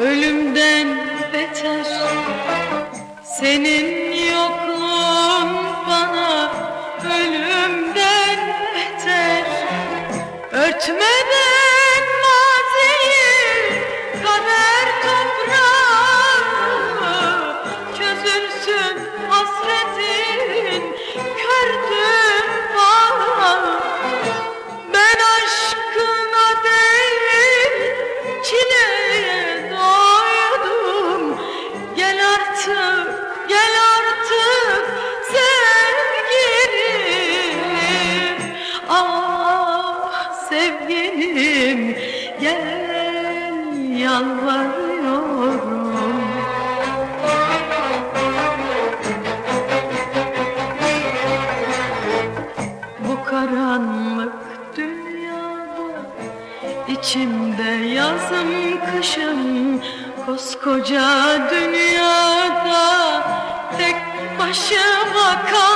Ölümden beter. Senin yokluğun bana Ölümden beter. Örtmeden maziyi Kader toprağımı Çözülsün hasretin Kördür içimde yazım kışım Koskoca dünyada tek başıma kalmışım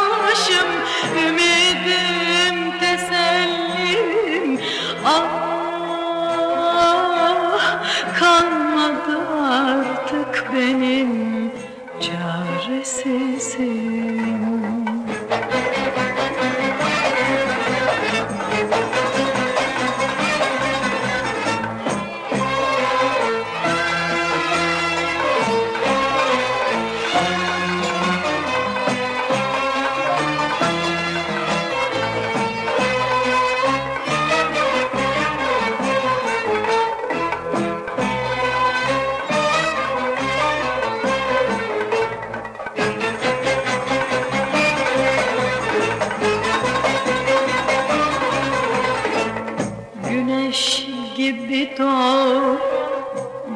gibi doğ,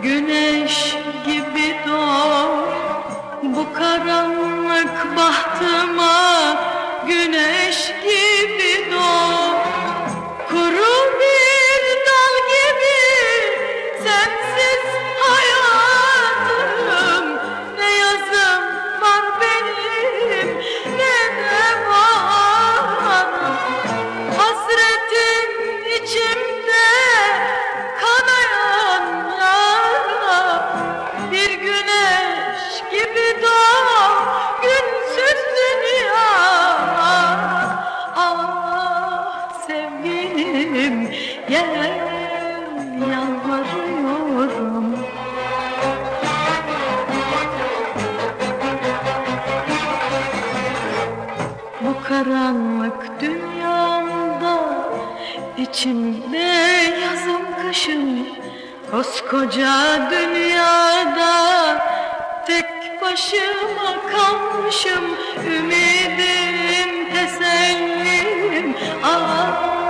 güneş gibi doğ. Bu karanlık bahtıma karanlık dünyamda içimde yazım kışım Koskoca dünyada. Tek başıma kalmışım Ümidim tesellim ah